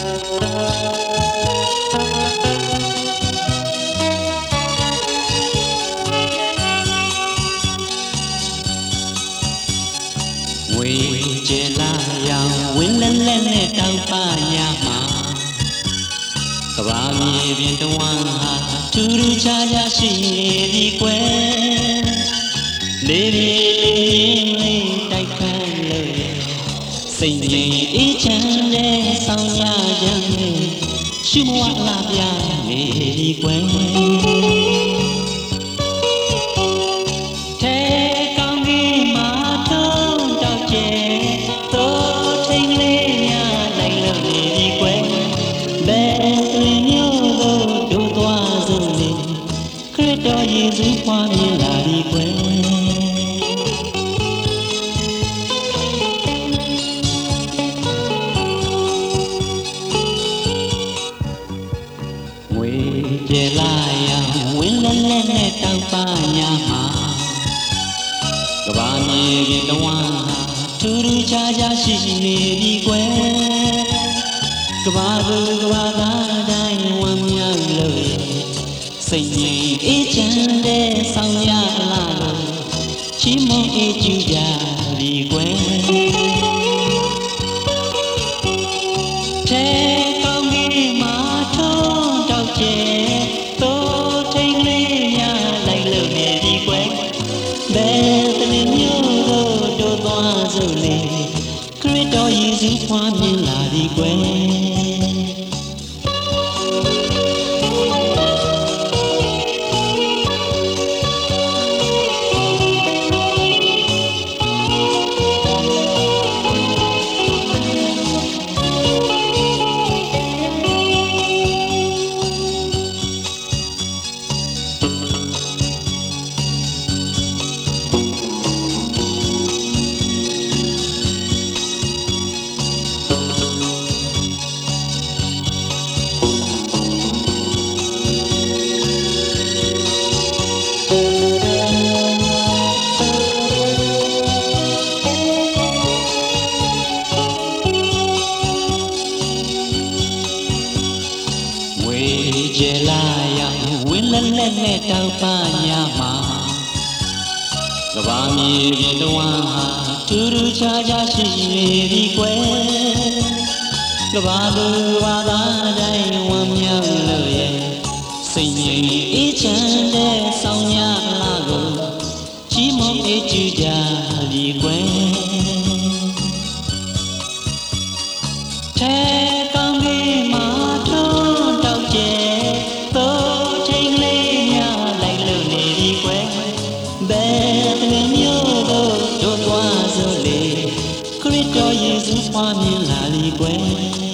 ဝေကျလာရောင်ဝင်းလက်လက်နဲ့တောက်ပညာမှာကဘာမြေပြင်တဝမ်းဟာထူးထူးခြားခြားရှိနေပြီကွယ်လေးလေးလေးလေးတိုက်ခန်းလို့စိတ်ငြိမ်အေးချမ်းတဲ့ဆောင်ရ ရှုမဝလာပြနေသည်ကွယ်တော်ယေရှုပွားမြင်လာဒီကွယ် ကြလာရဝင်းလက်လက်နဲ့တောက်ပါညာမှာကဘာမြေပြင်တဝမ်းထူးထူးခြားခြားရှိရှိနေပြီကွယ်ကဘာသူကဘာသာတိုင်းဝမ်းမြောက်လို့စိတ်ငြိမ်အေးချမ်းတဲ့ဆောင်ရလာလို့ချီးမွမ်းအေးကြည့်ကြဒီကွ စို့လေခရစ်တော်ယေရှုဖွားမြင်လာဒီကွယ် လက်လက်နဲ့တောက်ပါညာမှာကဘာမြေပြင်တဝမ်းဟာတူတူချာချာရှိနေပြီကွယ်ကဘာသူဘာသာတိုင်းဝမ်းမြောက်လို့ရဲ့စိတ်ငြိမ်အေးချမ်းတဲ့ဆောင်ရလာကိုချီးမွမ်းအေးကြည့်ကြပြီကွယ် ဘယ်နှမျိုးတို့တို့သွားစို့လေခရစ်တော်ယေရှုပွားမြင်လာလီကွယ်